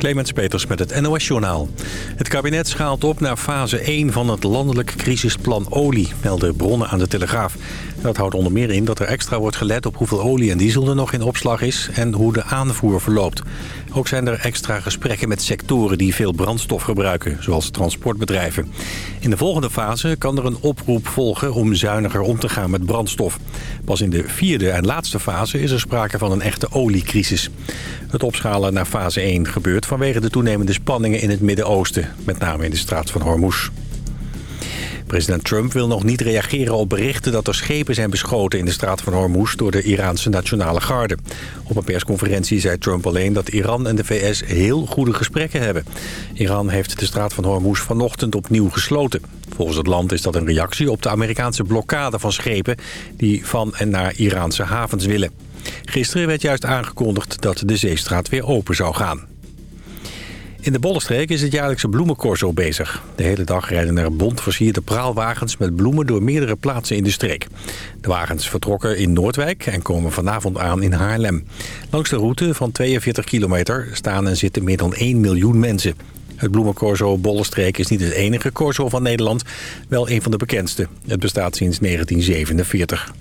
Clemens Peters met het NOS-journaal. Het kabinet schaalt op naar fase 1 van het landelijk crisisplan olie, melden bronnen aan de Telegraaf. Dat houdt onder meer in dat er extra wordt gelet op hoeveel olie en diesel er nog in opslag is en hoe de aanvoer verloopt. Ook zijn er extra gesprekken met sectoren die veel brandstof gebruiken, zoals transportbedrijven. In de volgende fase kan er een oproep volgen om zuiniger om te gaan met brandstof. Pas in de vierde en laatste fase is er sprake van een echte oliecrisis. Het opschalen naar fase 1 gebeurt vanwege de toenemende spanningen in het Midden-Oosten, met name in de straat van Hormuz. President Trump wil nog niet reageren op berichten dat er schepen zijn beschoten in de straat van Hormuz door de Iraanse Nationale Garde. Op een persconferentie zei Trump alleen dat Iran en de VS heel goede gesprekken hebben. Iran heeft de straat van Hormuz vanochtend opnieuw gesloten. Volgens het land is dat een reactie op de Amerikaanse blokkade van schepen die van en naar Iraanse havens willen. Gisteren werd juist aangekondigd dat de zeestraat weer open zou gaan. In de Bollenstreek is het jaarlijkse bloemencorso bezig. De hele dag rijden er bont versierde praalwagens met bloemen door meerdere plaatsen in de streek. De wagens vertrokken in Noordwijk en komen vanavond aan in Haarlem. Langs de route van 42 kilometer staan en zitten meer dan 1 miljoen mensen. Het bloemencorso Bollenstreek is niet het enige corso van Nederland, wel een van de bekendste. Het bestaat sinds 1947.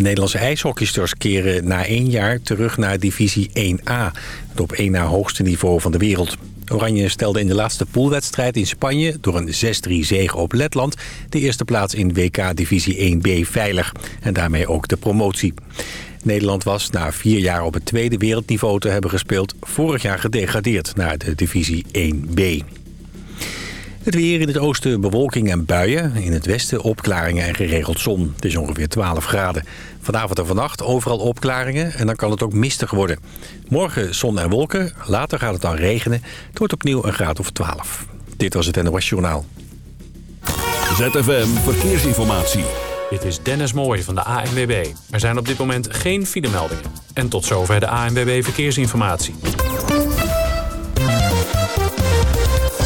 De Nederlandse ijshockeysters keren na één jaar terug naar divisie 1A. Het op één na hoogste niveau van de wereld. Oranje stelde in de laatste poolwedstrijd in Spanje... door een 6-3 zege op Letland... de eerste plaats in WK divisie 1B veilig. En daarmee ook de promotie. Nederland was na vier jaar op het tweede wereldniveau te hebben gespeeld... vorig jaar gedegradeerd naar de divisie 1B. Het weer in het oosten bewolking en buien. In het westen opklaringen en geregeld zon. Het is ongeveer 12 graden. Vanavond en vannacht overal opklaringen en dan kan het ook mistig worden. Morgen zon en wolken, later gaat het dan regenen. Het wordt opnieuw een graad of 12. Dit was het NOS Journaal. ZFM Verkeersinformatie. Dit is Dennis Mooij van de ANWB. Er zijn op dit moment geen filemeldingen. En tot zover de ANWB Verkeersinformatie.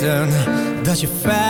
weten dat je fijn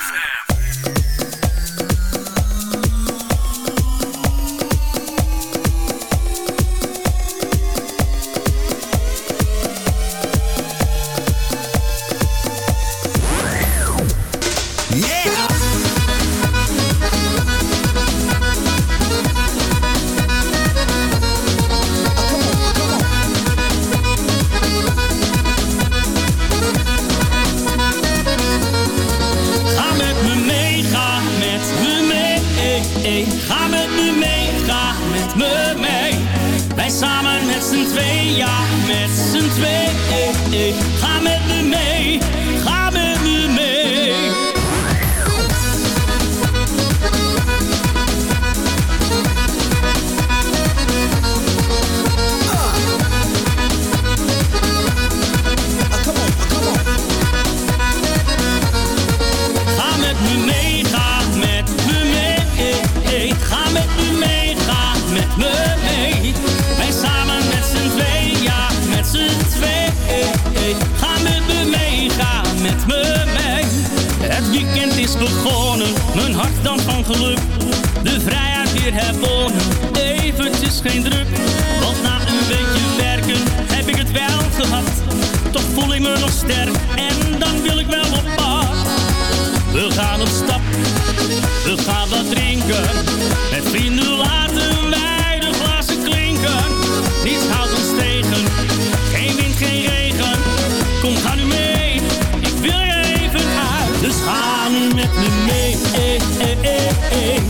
Met me mee. Eh, eh, eh, eh.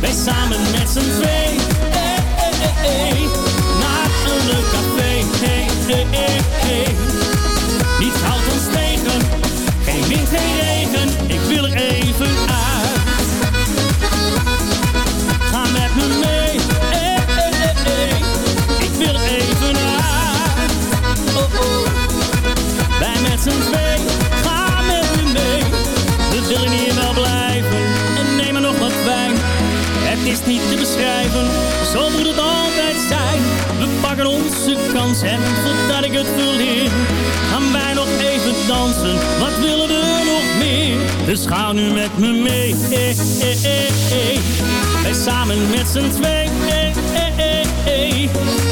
Wij samen met z'n twee. Eh, eh, eh, eh. Naar een leuk café. Niets houdt ons tegen. Geen wind, geen regen. Ik wil er even uit. Ga met me mee. Eh, eh, eh, eh. Ik wil er even uit. Oh, oh. Wij met z'n. Niet te beschrijven. Zo moet het altijd zijn. We pakken onze kans. En voordat ik het verleer. Gaan wij nog even dansen. Wat willen we nog meer? Dus ga nu met me mee. Eh, eh, eh. Wij samen met z'n twee.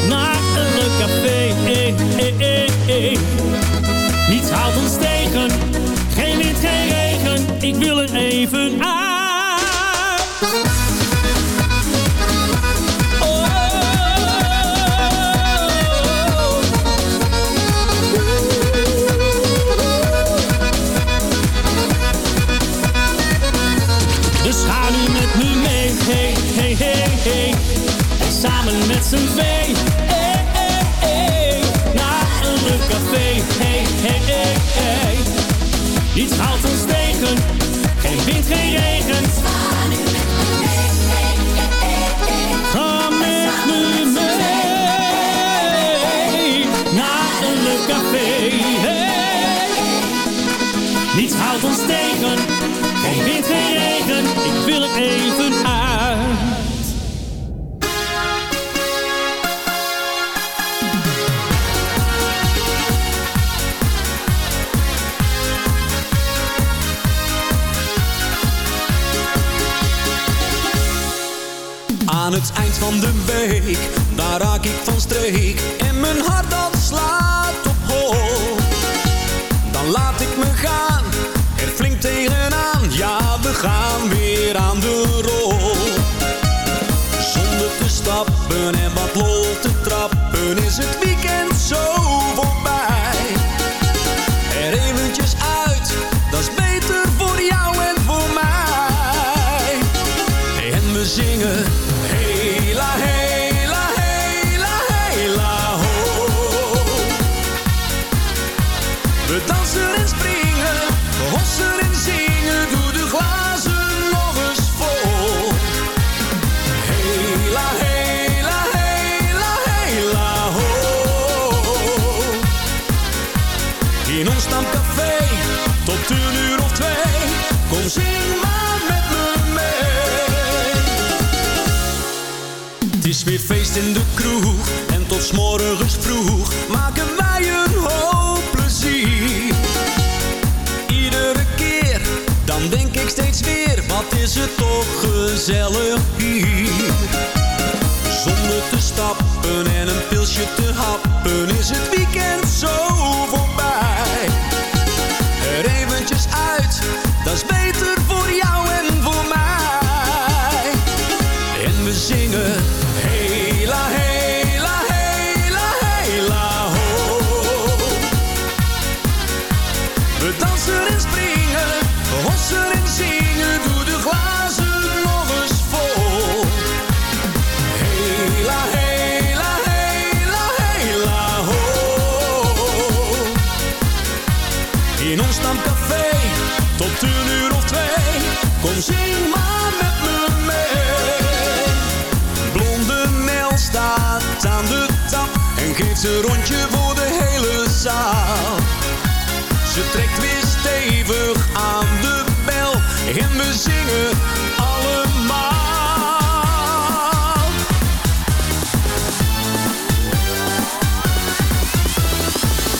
Naar een café. Niets houdt ons tegen. Geen wind, geen regen. Ik wil er even uit. Samen met z'n twee, hey, hey. Naar een café, hey, hey, hey, hey. Van de week, daar raak ik van streek. En mijn hart is weer feest in de kroeg en tot morgens vroeg maken wij een hoop plezier. Iedere keer, dan denk ik steeds weer, wat is het toch gezellig zing maar met me mee. Blonde Nel staat aan de tap en geeft een rondje voor de hele zaal. Ze trekt weer stevig aan de bel en we zingen allemaal.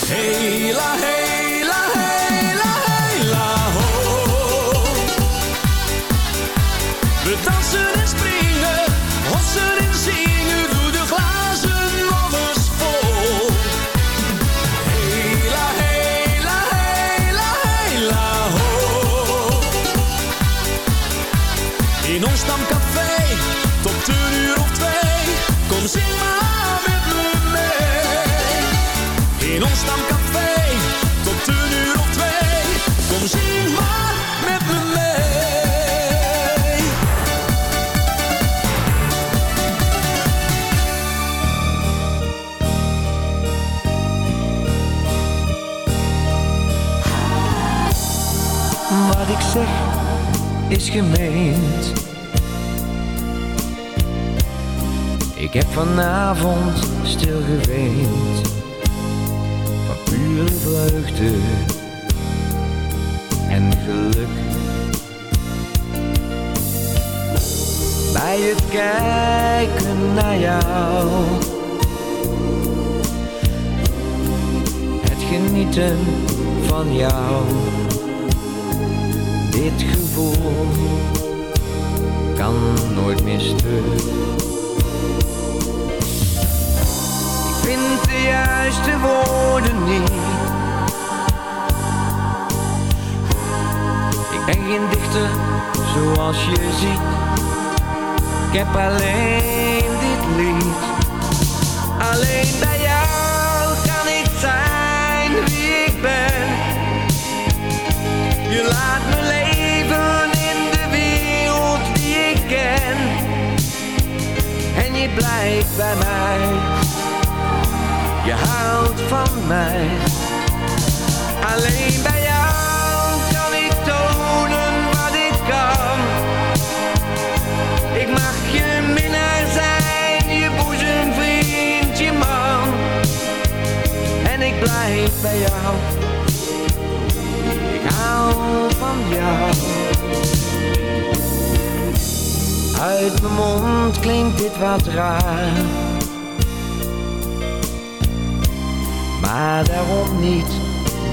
Hela, hela, Ik heb vanavond stil geweend van pure vreugde en geluk. Bij het kijken naar jou, het genieten van jou, dit gevoel kan nooit meer stuk. Vind de juiste woorden niet. Ik ben geen dichter zoals je ziet. Ik heb alleen dit lied. Alleen bij jou kan ik zijn wie ik ben. Je laat me leven in de wereld die ik ken. En je blijft bij mij. Je houdt van mij. Alleen bij jou kan ik tonen wat ik kan. Ik mag je minnaar zijn, je boezemvriend, je man. En ik blijf bij jou. Ik hou van jou. Uit mijn mond klinkt dit wat raar. Maar daarom niet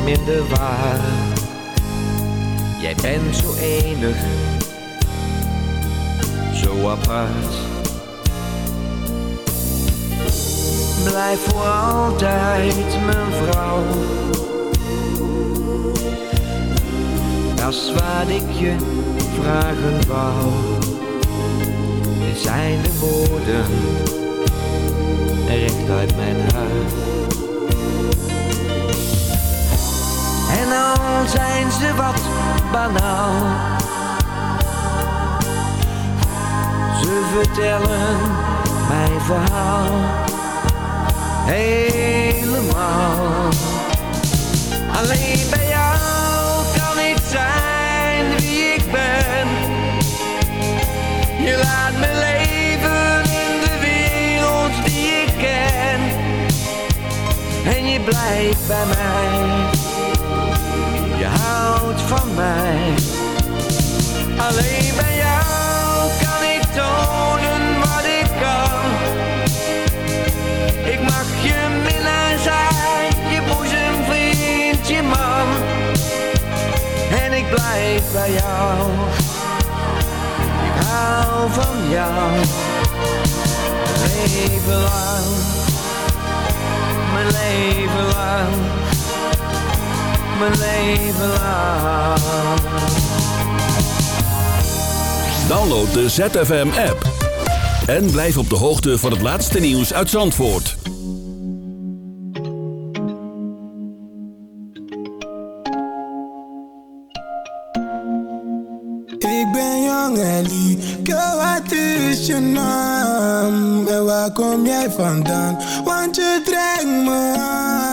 minder waar. Jij bent zo enig zo apart. Blijf voor altijd mijn vrouw. Dat is ik je vragen wou. Dit zijn de woorden recht uit mijn hart. En al zijn ze wat banaal. Ze vertellen mijn verhaal helemaal. Alleen bij jou kan ik zijn wie ik ben. Je laat me leven in de wereld die ik ken. En je blijft bij mij. Je houdt van mij. Alleen bij jou kan ik tonen wat ik kan. Ik mag je minnaar zijn, je boezemvriend, je man. En ik blijf bij jou. Ik hou van jou. Leven lang. Mijn leven lang. Mijn leven lang. Download de ZFM-app. En blijf op de hoogte van het laatste nieuws uit Zandvoort. Ik ben jong Ellie, girl wat is je naam? En waar kom jij vandaan? Want je trekt me aan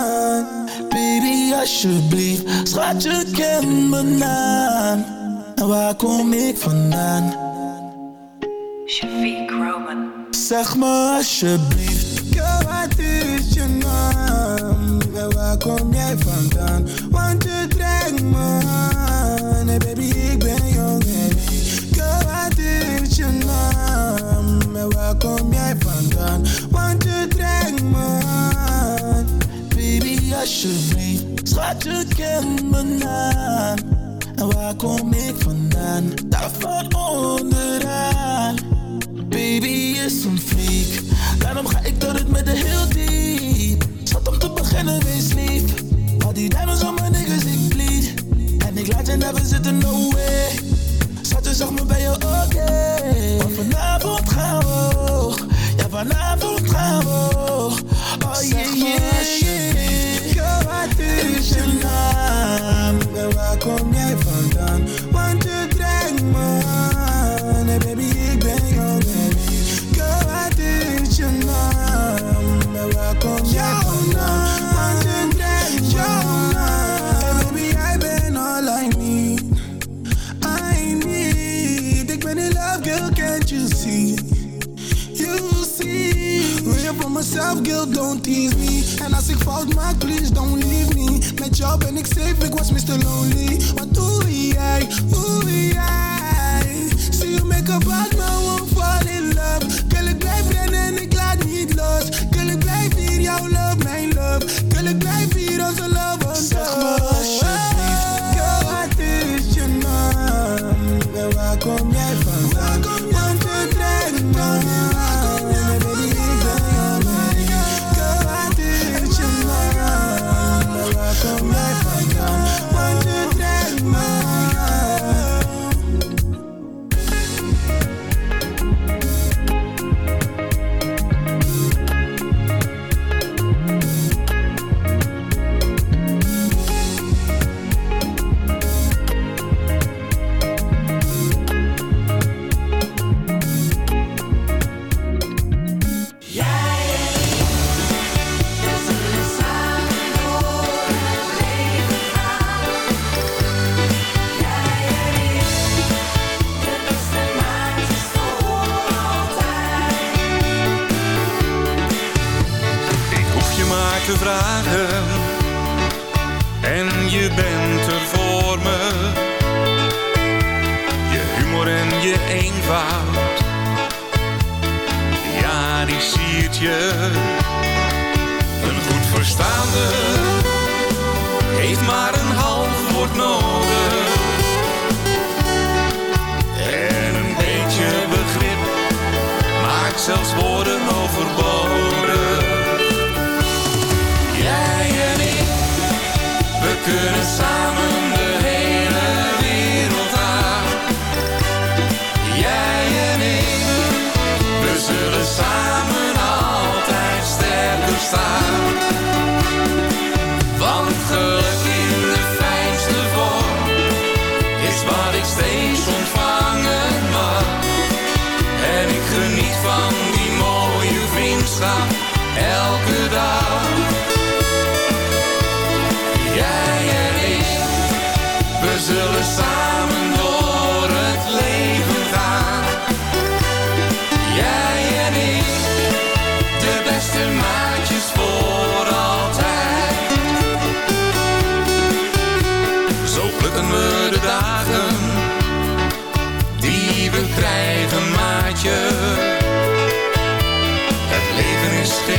alsjeblieft, schat je ken mijn naam En waar kom ik vandaan? Shafiq Roman. Zeg me alsjeblieft, girl wat is je naam? En waar kom jij vandaan? Want je trekt me aan Hey baby ik ben jong en Girl wat is je naam? En waar kom jij vandaan? Want je trekt me aan Baby alsjeblieft, je kent me naam En waar kom ik vandaan? Daar van onderaan Baby is een freak. Daarom ga ik door het met de heel diep. Zat om te beginnen, wees lief. Al die diamonds op mijn niggas, ik bleed. En ik laat je never zitten, no way. Schat, je zag me bij je, oké. Vanavond jou ben ik safe, ik was Mr. Lonely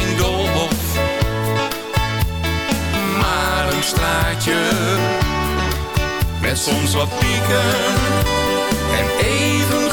geen maar een straatje met soms wat pieken en even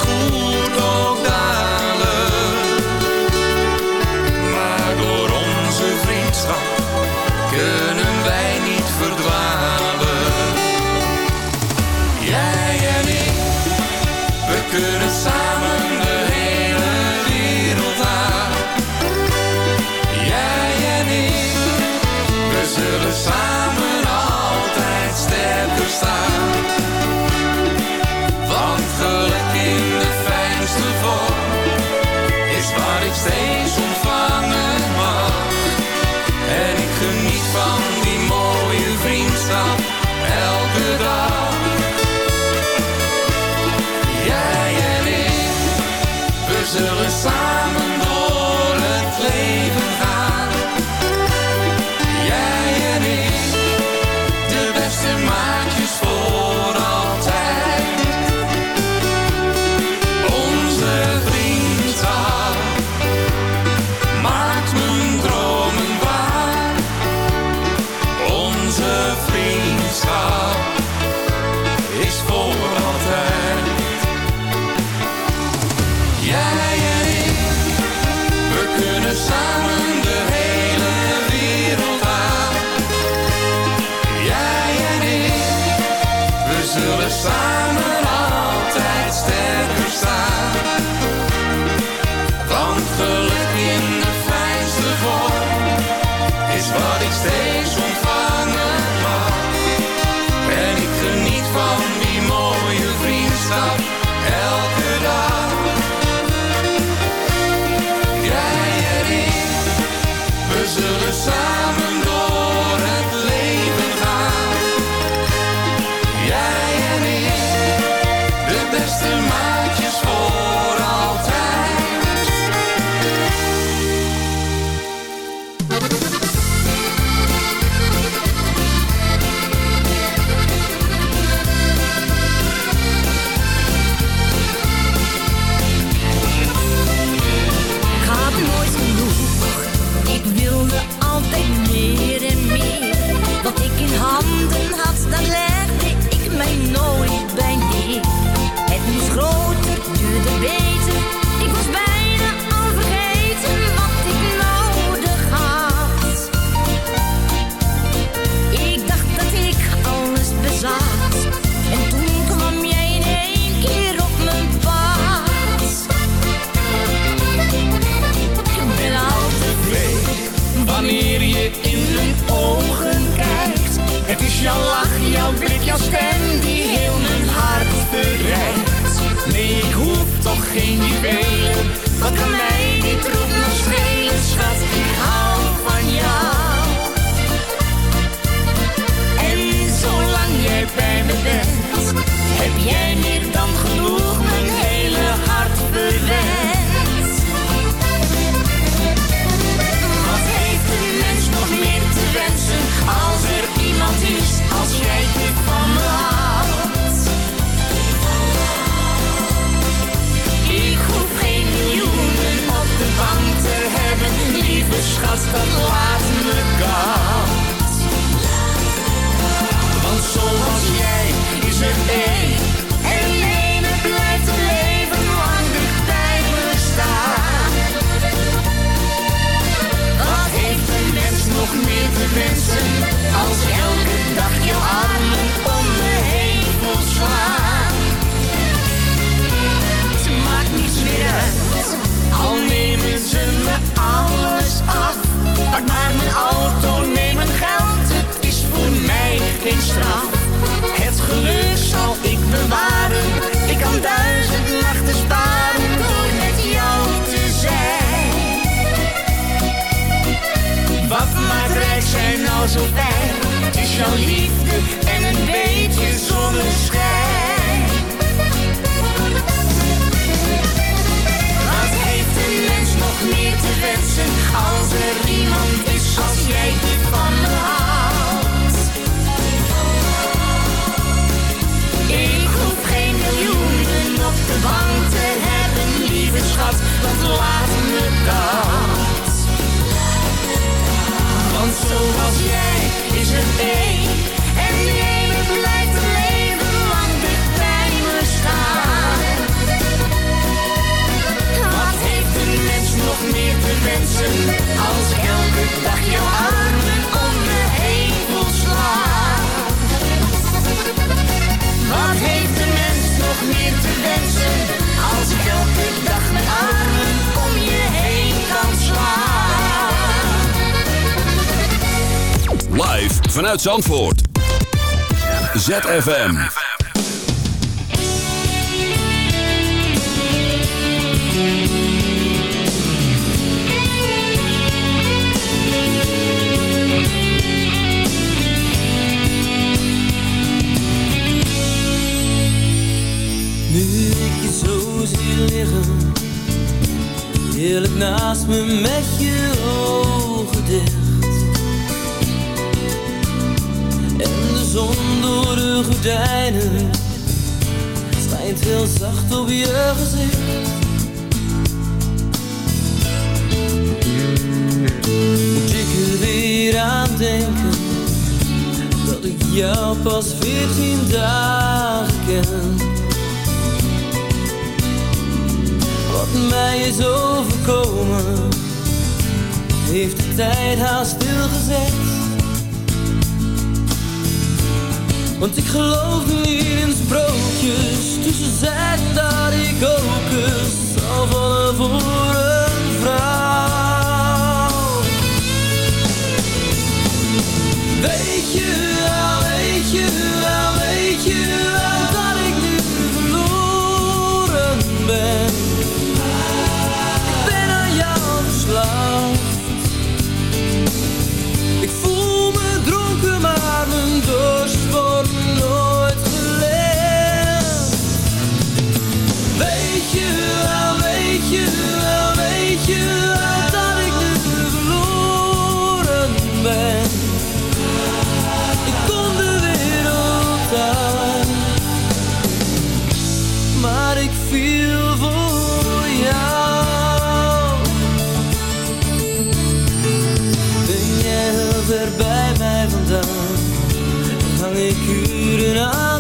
the Zandvoort. ZFM. ver bij mij vandaan. Dan hang ik uren aan.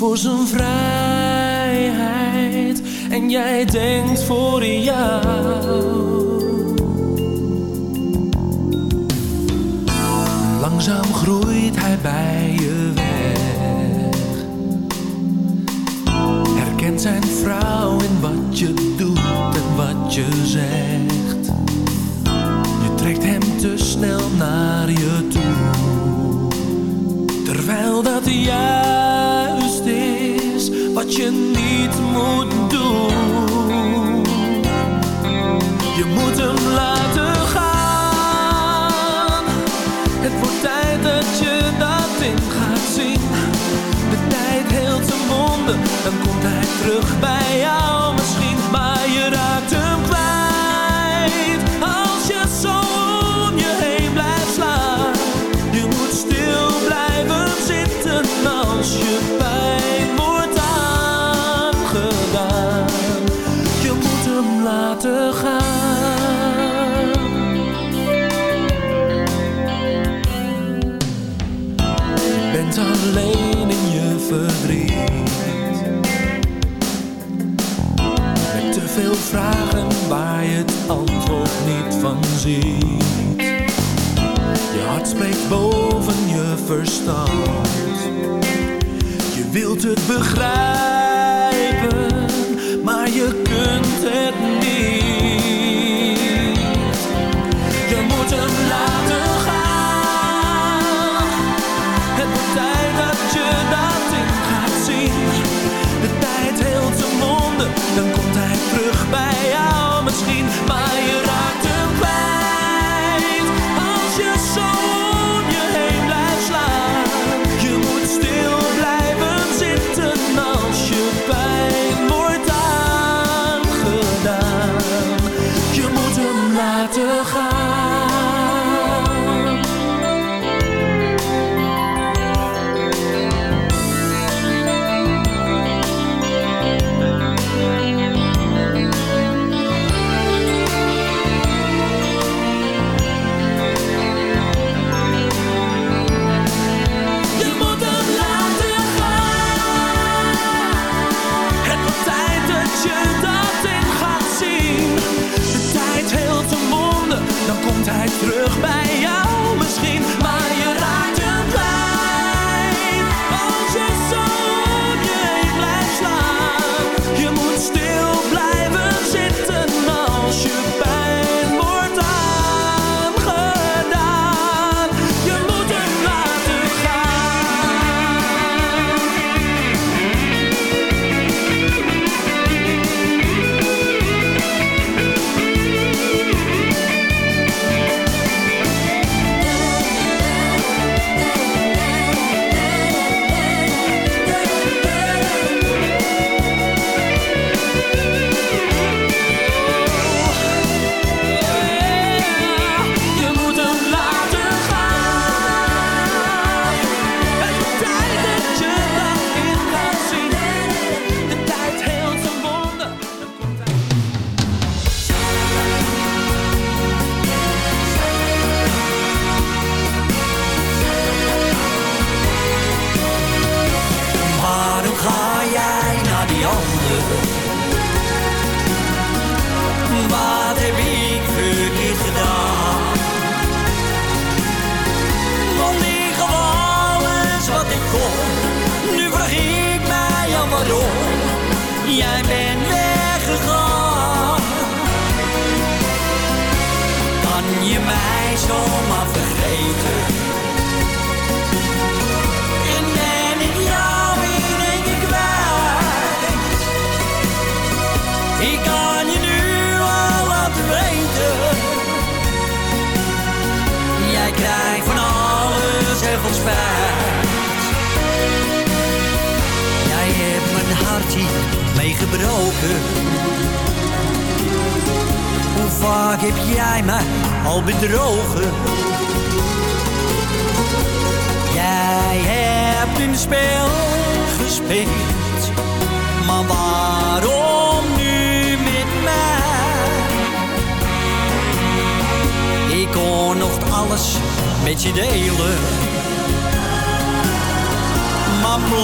voor zijn vrijheid en jij denkt voor jou. Langzaam groeit hij bij je weg. Herkent zijn vrouw in wat je doet en wat je zegt. Je trekt hem te snel naar je toe. Terwijl dat jij doen. Je moet hem laten gaan. Het wordt tijd dat je dat in gaat zien. De tijd heelt zijn wonden, dan komt hij terug bij jou. bent alleen in je verdriet. Met te veel vragen waar je het antwoord niet van ziet. Je hart spreekt boven je verstand. Je wilt het begrijpen, maar je kunt het niet.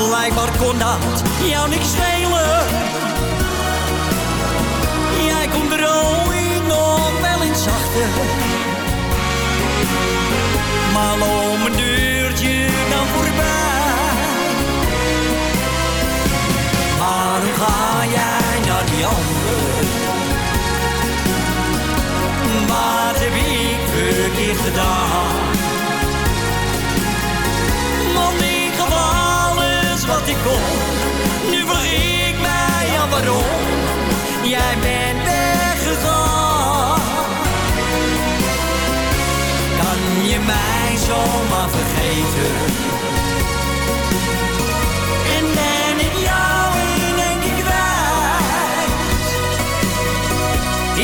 Blijkbaar kon dat jou niks schelen. Jij komt er ooit nog wel eens achter. Maar loop mijn deurtje dan voorbij. Waarom ga jij naar die ander? Wat heb ik verkeerd gedaan? Nu vraag ik mij af waarom. Jij bent weggegaan. Kan je mij zomaar vergeten? En ben ik jou in één keer?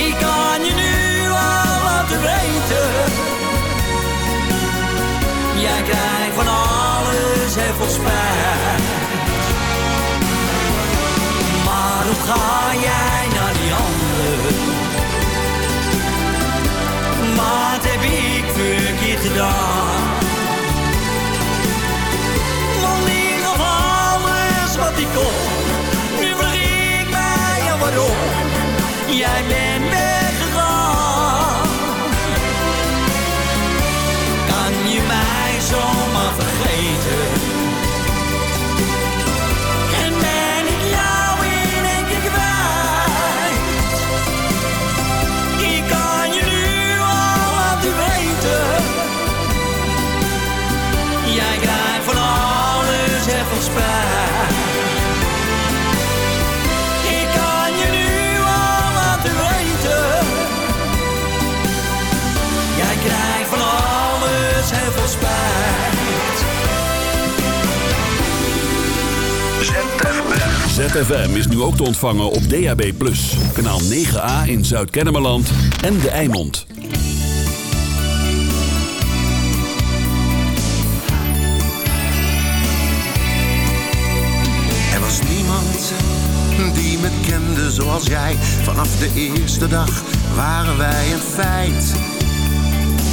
Ik kan je nu al laten weten. Jij krijgt van alles heel veel spijt. Ga jij naar die ander? Wat heb ik verkeerd gedaan? Want ik gaf alles wat ik kon. Nu vraag ik mij af waarom. Jij bent weggegaan. Kan je mij zomaar vergeten? ZFM is nu ook te ontvangen op DAB+. Kanaal 9A in Zuid-Kennemerland en De Eimond. Er was niemand die me kende zoals jij. Vanaf de eerste dag waren wij een feit.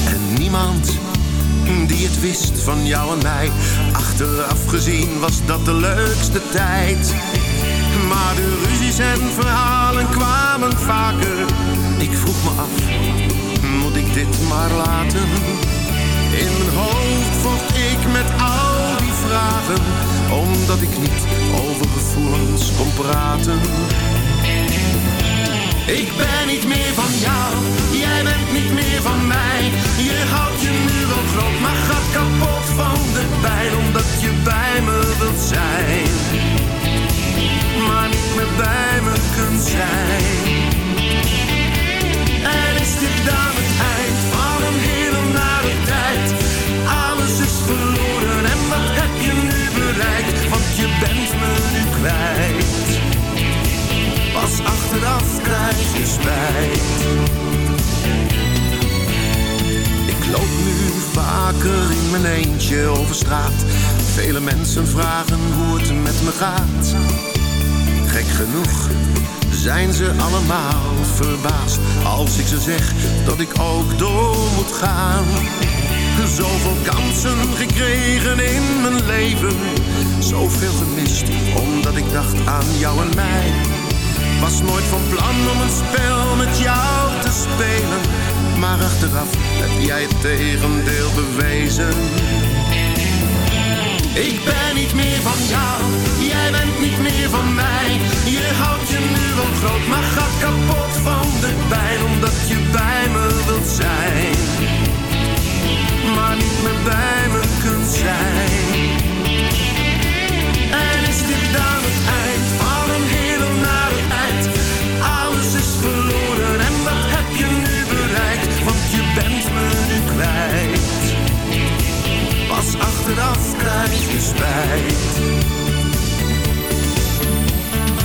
En niemand die het wist van jou en mij. Achteraf gezien was dat de leukste tijd. Maar de ruzies en verhalen kwamen vaker. Ik vroeg me af, moet ik dit maar laten? In mijn hoofd vocht ik met al die vragen, omdat ik niet over gevoelens kon praten. Ik ben niet meer van jou, jij bent niet meer van mij. Je houdt je nu wel groot, maar gaat kapot van de pijn, omdat je bij me wilt zijn. Maar niet meer bij me kunt zijn. En is dit dan het eind van een hele nare tijd? Alles is verloren en wat heb je nu bereikt? Want je bent me nu kwijt. Pas achteraf krijg je spijt. Ik loop nu vaker in mijn eentje over straat. Vele mensen vragen hoe het met me gaat. Gek genoeg zijn ze allemaal verbaasd als ik ze zeg dat ik ook door moet gaan. Zoveel kansen gekregen in mijn leven, zoveel gemist omdat ik dacht aan jou en mij. Was nooit van plan om een spel met jou te spelen, maar achteraf heb jij het tegendeel bewezen. Ik ben niet meer van jou, jij bent niet meer van mij. Je houdt je nu wel groot, maar gaat kapot van de pijn. Omdat je bij me wilt zijn, maar niet meer bij me kunt zijn. En is dit dan het eind van een hele nare tijd? Alles is verloren en wat heb je nu bereikt? Want je bent me nu kwijt. Pas achteraf krijg je spijt.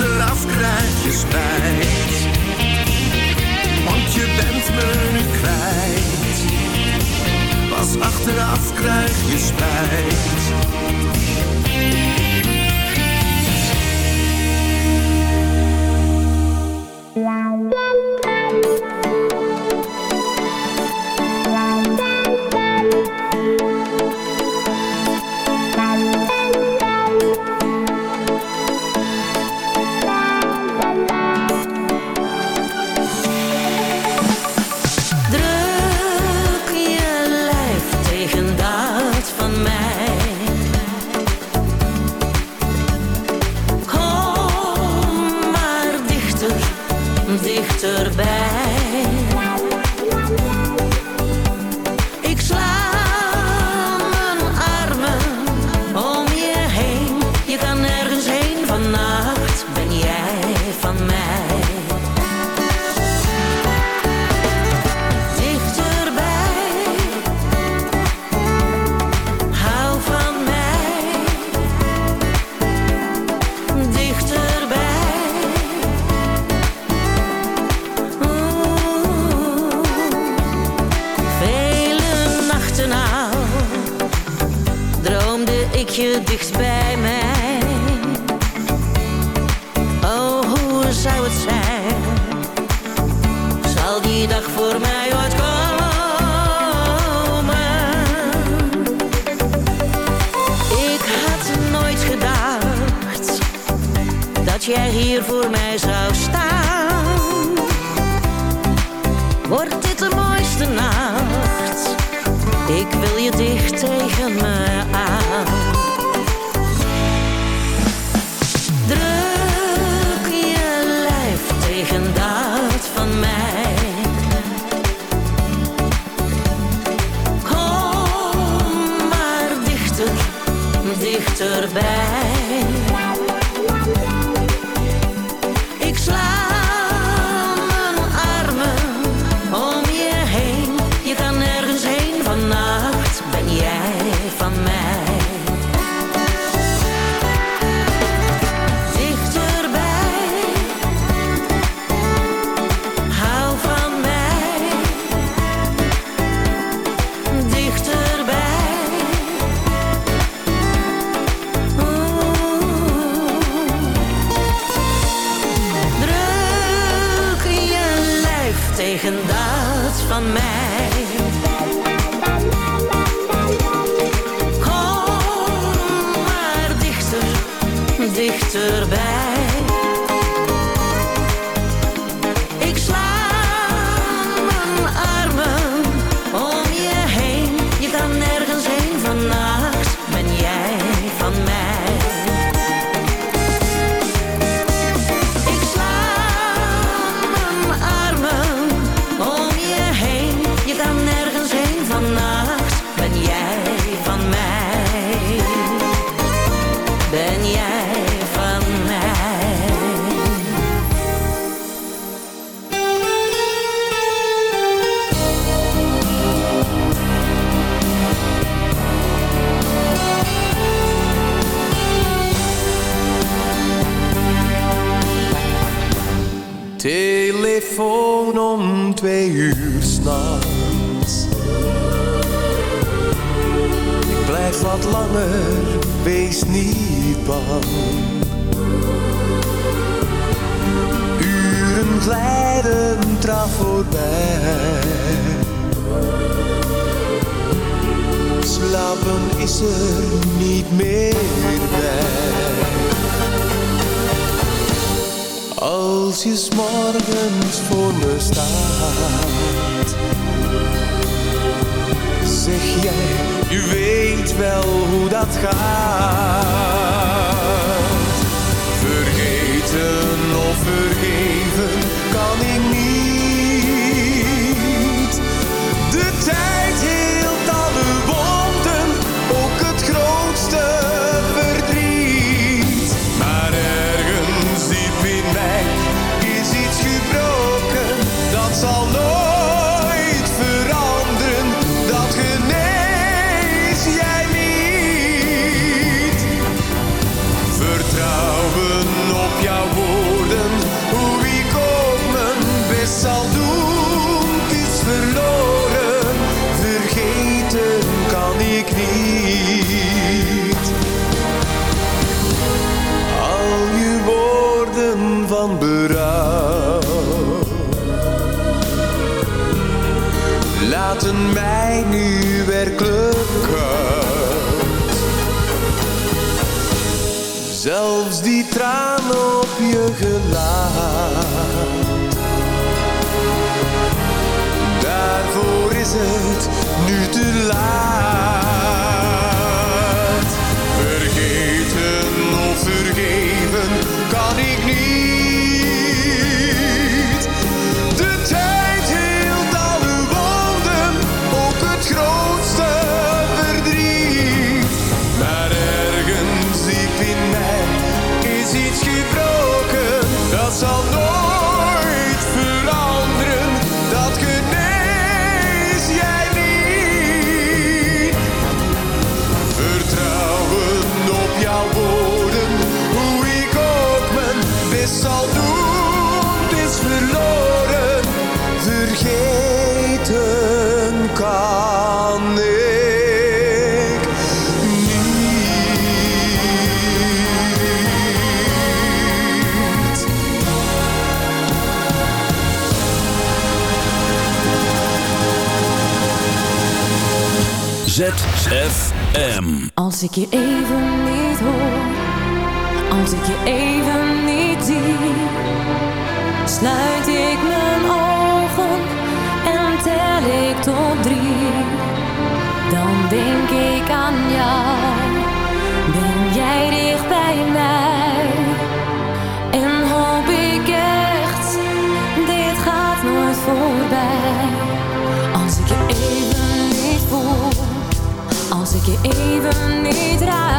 Achteraf krijg je spijt. Want je bent me nu kwijt. Pas achteraf krijg je spijt. Dichterbij. graag voorbij. Slapen is er niet meer bij. Als je morgens voor me staat, zeg jij, je weet wel hoe dat gaat. Vergeten of vergeven kan ik niet time mij nu werkelijk. Zelfs die traan op je gelaat. Daarvoor is het nu te laat. Als je even je even niet raakt.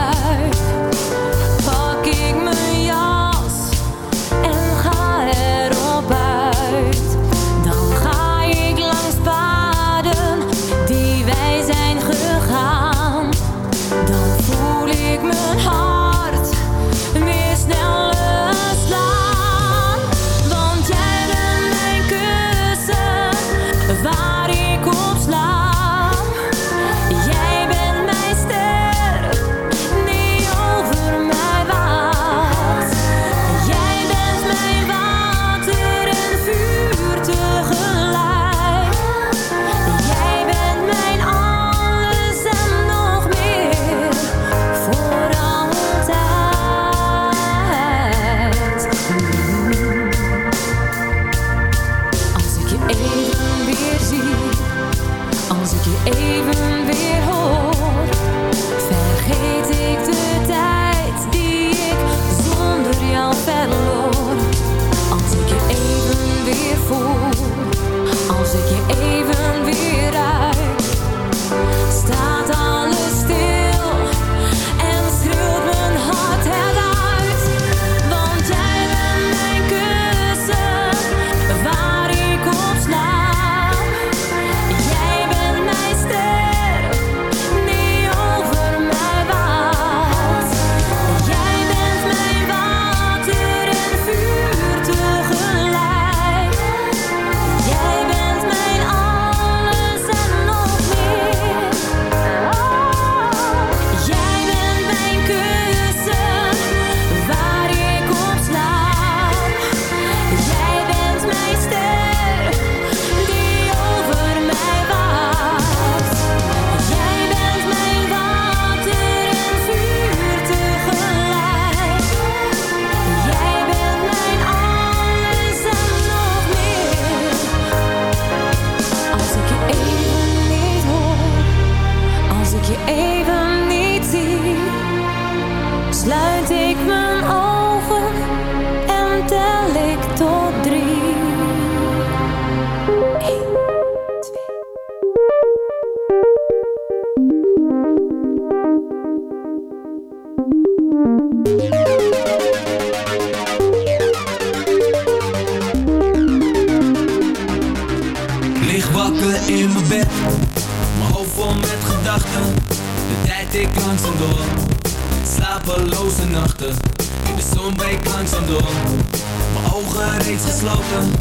Mijn ogen reeds gesloten.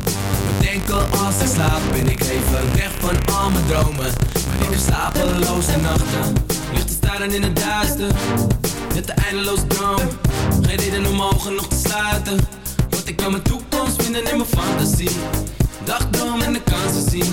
Bedenken als ik slaap Ben ik even weg van al mijn dromen. Maar ik heb slapeloze nachten. Ligt te staren in het duister. Net de eindeloze droom. Geen reden om ogen nog te sluiten. Want ik kan mijn toekomst vinden in mijn fantasie. Dagdroom en de kansen zien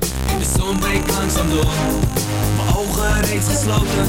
de zon breekt langzaam door. Mijn ogen reeds gesloten.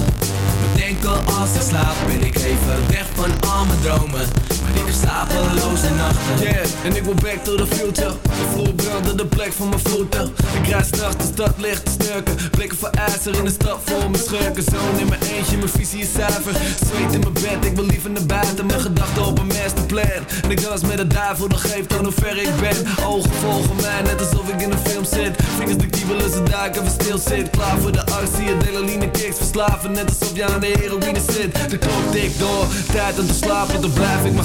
Bedenken als ik slaap Ben ik even weg van al mijn dromen ik heb slapeloze nachten. Yeah, en ik wil back to the future. De vloer brandde de plek van mijn voeten. Ik rijd straks de stad licht te snurken Blikken voor ijzer in de stad vol mijn schurken. Zoon in mijn eentje, mijn visie is zuiver. Zweet in mijn bed, ik wil liever naar buiten. Mijn gedachten op een masterplan. En ik dans met de duivel, dat geeft aan hoe ver ik ben. Ogen volgen mij, net alsof ik in een film zit. Vingers de kiebelen, ze duiken, we stil zit. Klaar voor de actie, adrenaline kicks. Verslaven, net alsof je aan de heroïne zit. De klok tikt door, tijd om te slapen Dan blijf ik maar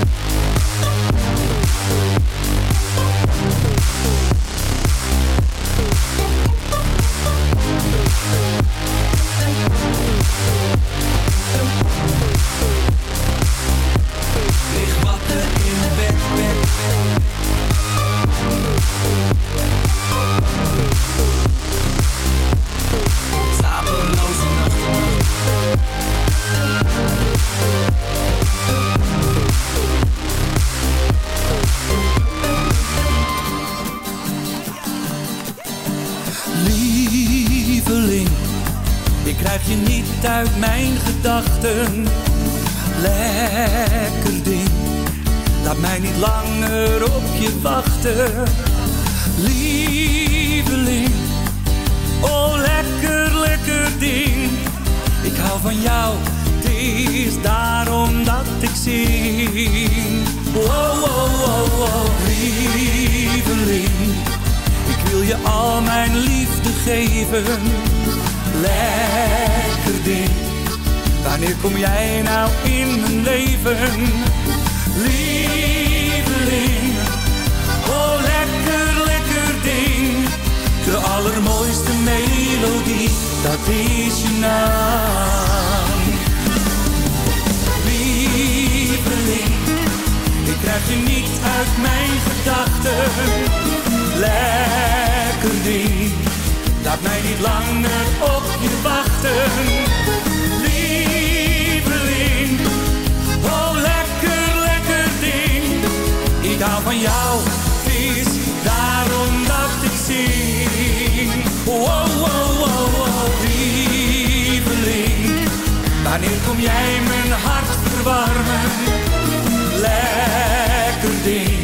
Lekker ding, laat mij niet langer op je wachten. Lieveling, oh lekker, lekker ding. Ik hou van jou, het is daarom dat ik zing. Wow, wow, wow, wow, lieveling. Ik wil je al mijn liefde geven. Lekker ding. Wanneer kom jij nou in mijn leven? Lieveling. Oh, lekker, lekker ding. De allermooiste melodie, dat is je naam. Lieveling. Ik krijg je niet uit mijn gedachten. Lekker ding, laat mij niet langer op je wachten. Ik van jou, is daarom dat ik zing. Wow, wow, wow, wow, lieveling. Wanneer kom jij mijn hart verwarmen? Lekker ding.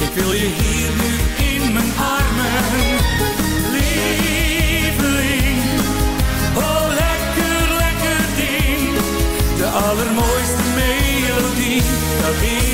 Ik wil je hier nu in mijn armen. Lieveling. Oh, lekker, lekker ding. De allermooiste melodie dat is